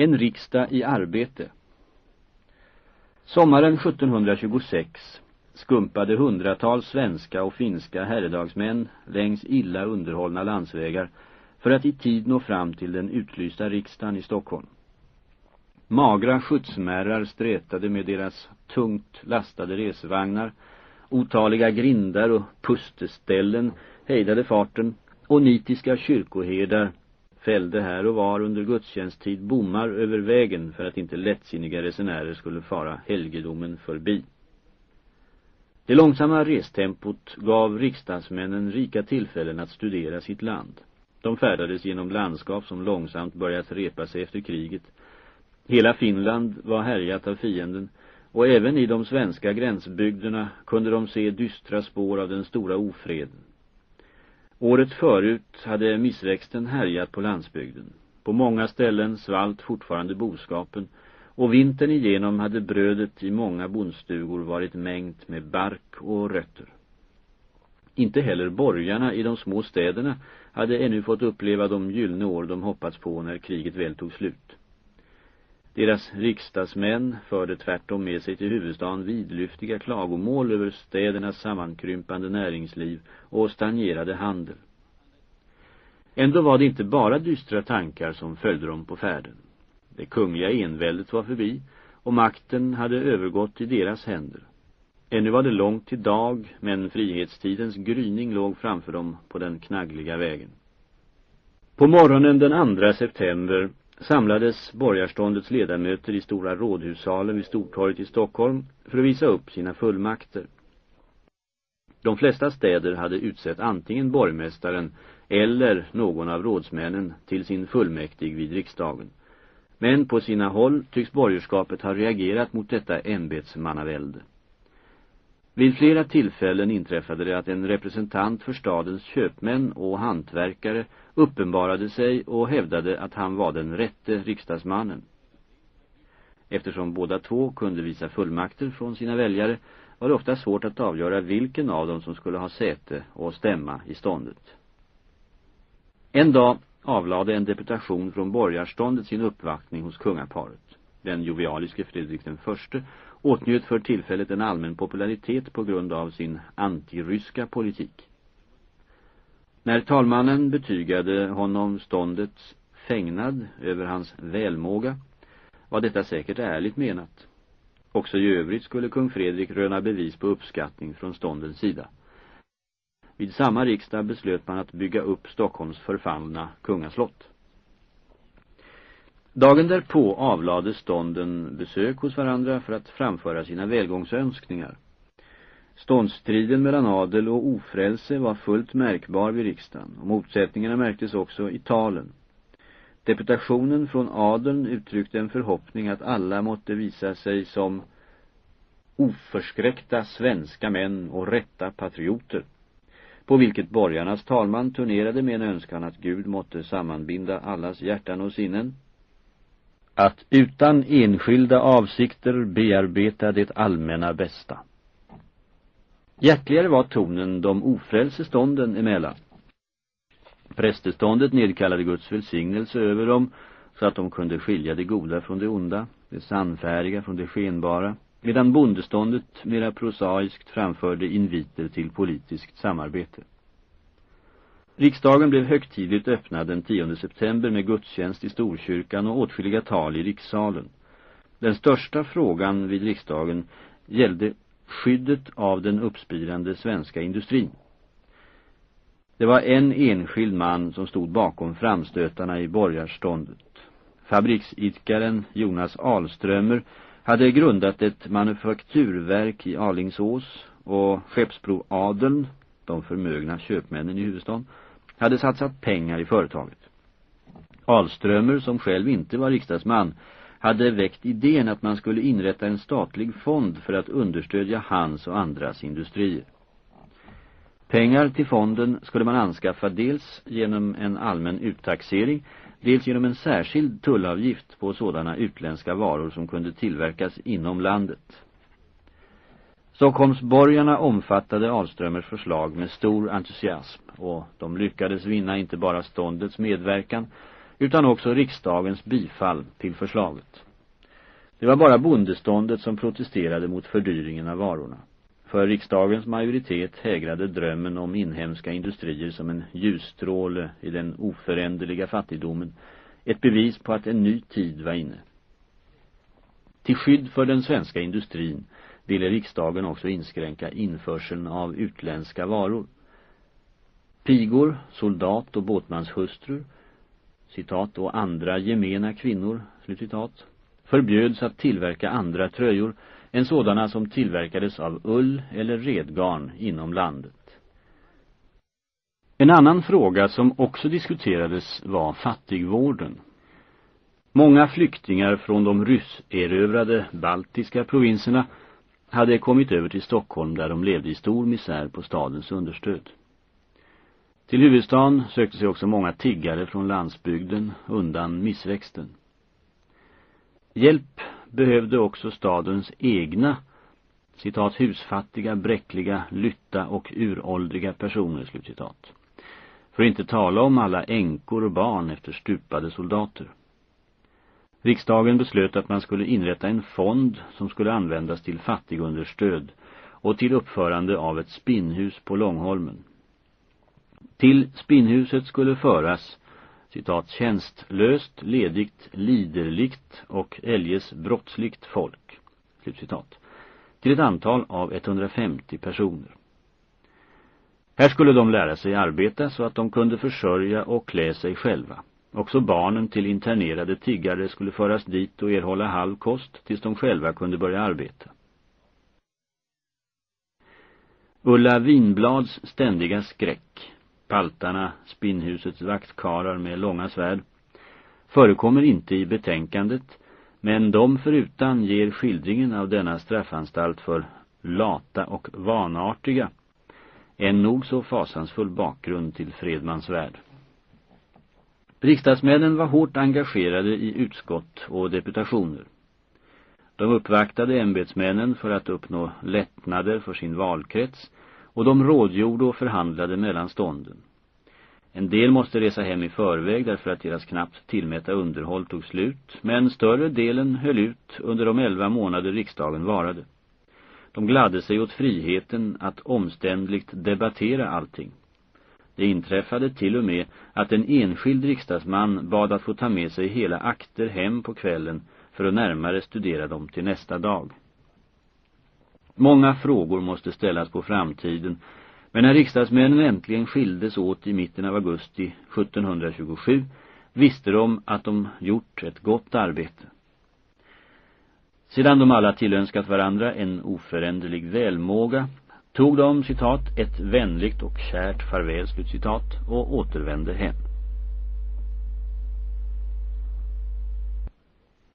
En riksdag i arbete. Sommaren 1726 skumpade hundratals svenska och finska herredagsmän längs illa underhållna landsvägar för att i tid nå fram till den utlysta riksdagen i Stockholm. Magra skjutsmärrar strätade med deras tungt lastade resevagnar, otaliga grindar och pusteställen hejdade farten och nitiska kyrkoherdar fällde här och var under gudstjänsttid bommar över vägen för att inte lättsinniga resenärer skulle fara helgedomen förbi. Det långsamma restempot gav riksdagsmännen rika tillfällen att studera sitt land. De färdades genom landskap som långsamt börjat repa sig efter kriget. Hela Finland var härjat av fienden och även i de svenska gränsbygderna kunde de se dystra spår av den stora ofreden. Året förut hade missväxten härjat på landsbygden. På många ställen svalt fortfarande boskapen och vintern igenom hade brödet i många bondstugor varit mängt med bark och rötter. Inte heller borgarna i de små städerna hade ännu fått uppleva de gyllene år de hoppats på när kriget väl tog slut. Deras riksdagsmän förde tvärtom med sig till huvudstaden vidlyftiga klagomål över städernas sammankrympande näringsliv och stagnerade handel. Ändå var det inte bara dystra tankar som följde dem på färden. Det kungliga enväldet var förbi och makten hade övergått i deras händer. Ännu var det långt till dag, men frihetstidens gryning låg framför dem på den knaggliga vägen. På morgonen den 2 september samlades borgarståndets ledamöter i stora rådhussalen vid Stortorget i Stockholm för att visa upp sina fullmakter. De flesta städer hade utsett antingen borgmästaren eller någon av rådsmännen till sin fullmäktig vid riksdagen. Men på sina håll tycks borgerskapet ha reagerat mot detta ämbetsmannavälde. Vid flera tillfällen inträffade det att en representant för stadens köpmän och hantverkare uppenbarade sig och hävdade att han var den rätte riksdagsmannen. Eftersom båda två kunde visa fullmakter från sina väljare var det ofta svårt att avgöra vilken av dem som skulle ha säte och stämma i ståndet. En dag avlade en deputation från borgarståndet sin uppvaktning hos kungaparet. Den jovialiske Fredrik den förste åtnjöt för tillfället en allmän popularitet på grund av sin antiryska politik. När talmannen betygade honom ståndets fängnad över hans välmåga var detta säkert ärligt menat. Också i övrigt skulle kung Fredrik röna bevis på uppskattning från ståndens sida. Vid samma riksdag beslöt man att bygga upp Stockholms förfallna kungaslott. Dagen därpå avlade stånden besök hos varandra för att framföra sina välgångsönskningar. Ståndstriden mellan adel och ofrälse var fullt märkbar vid riksdagen och motsättningarna märktes också i talen. Deputationen från adeln uttryckte en förhoppning att alla måtte visa sig som oförskräckta svenska män och rätta patrioter på vilket borgarnas talman turnerade med en önskan att Gud måtte sammanbinda allas hjärtan och sinnen att utan enskilda avsikter bearbeta det allmänna bästa. Hjärtligare var tonen de ofrälse stånden emellan. Prästeståndet nedkallade Guds välsignelse över dem så att de kunde skilja det goda från det onda, det sannfärdiga från det skenbara, medan bondeståndet mera prosaiskt framförde inviter till politiskt samarbete. Riksdagen blev högtidligt öppnad den 10 september med gudstjänst i Storkyrkan och åtskilliga tal i rikssalen. Den största frågan vid riksdagen gällde skyddet av den uppspirande svenska industrin. Det var en enskild man som stod bakom framstötarna i borgarståndet. Fabriksidkaren Jonas Alströmer hade grundat ett manufakturverk i Alingsås och skeppsproadeln, de förmögna köpmännen i huvudstaden, hade satsat pengar i företaget. Alströmer, som själv inte var riksdagsman, hade väckt idén att man skulle inrätta en statlig fond för att understödja hans och andras industrier. Pengar till fonden skulle man anskaffa dels genom en allmän uttaxering, dels genom en särskild tullavgift på sådana utländska varor som kunde tillverkas inom landet. Stockholmsborgarna omfattade Alströmers förslag med stor entusiasm och de lyckades vinna inte bara ståndets medverkan utan också riksdagens bifall till förslaget. Det var bara bondeståndet som protesterade mot fördyringen av varorna. För riksdagens majoritet hägrade drömmen om inhemska industrier som en ljusstråle i den oföränderliga fattigdomen, ett bevis på att en ny tid var inne. Till skydd för den svenska industrin ville riksdagen också inskränka införseln av utländska varor. Pigor, soldat och båtmanshustrur, citat, och andra gemena kvinnor, slutcitat, förbjöds att tillverka andra tröjor än sådana som tillverkades av ull eller redgarn inom landet. En annan fråga som också diskuterades var fattigvården. Många flyktingar från de rysserövrade baltiska provinserna hade kommit över till Stockholm där de levde i stor misär på stadens understöd. Till huvudstaden sökte sig också många tiggare från landsbygden undan missväxten. Hjälp behövde också stadens egna, citat, husfattiga, bräckliga, lytta och uråldriga personer, slutcitat. För att inte tala om alla änkor och barn efter stupade soldater. Riksdagen beslöt att man skulle inrätta en fond som skulle användas till fattigunderstöd och till uppförande av ett spinnhus på Långholmen. Till spinnhuset skulle föras citat, tjänstlöst, ledigt, liderligt och eljest brottsligt folk, slutcitat, till ett antal av 150 personer. Här skulle de lära sig arbeta så att de kunde försörja och klä sig själva. Också barnen till internerade tiggare skulle föras dit och erhålla halv kost tills de själva kunde börja arbeta. Ulla Vinblads ständiga skräck paltarna, spinnhusets vaktkarar med långa svärd, förekommer inte i betänkandet, men de förutan ger skildringen av denna straffanstalt för lata och vanartiga en nog så fasansfull bakgrund till Fredmans värld. Riksdagsmännen var hårt engagerade i utskott och deputationer. De uppvaktade ämbetsmännen för att uppnå lättnader för sin valkrets och de rådgjorde och förhandlade mellan stånden. En del måste resa hem i förväg därför att deras knappt tillmätta underhåll tog slut, men större delen höll ut under de elva månader riksdagen varade. De gladde sig åt friheten att omständligt debattera allting. Det inträffade till och med att en enskild riksdagsman bad att få ta med sig hela akter hem på kvällen för att närmare studera dem till nästa dag. Många frågor måste ställas på framtiden, men när riksdagsmännen äntligen skildes åt i mitten av augusti 1727 visste de att de gjort ett gott arbete. Sedan de alla tillönskat varandra en oföränderlig välmåga tog de, citat, ett vänligt och kärt farväl, citat, och återvände hem.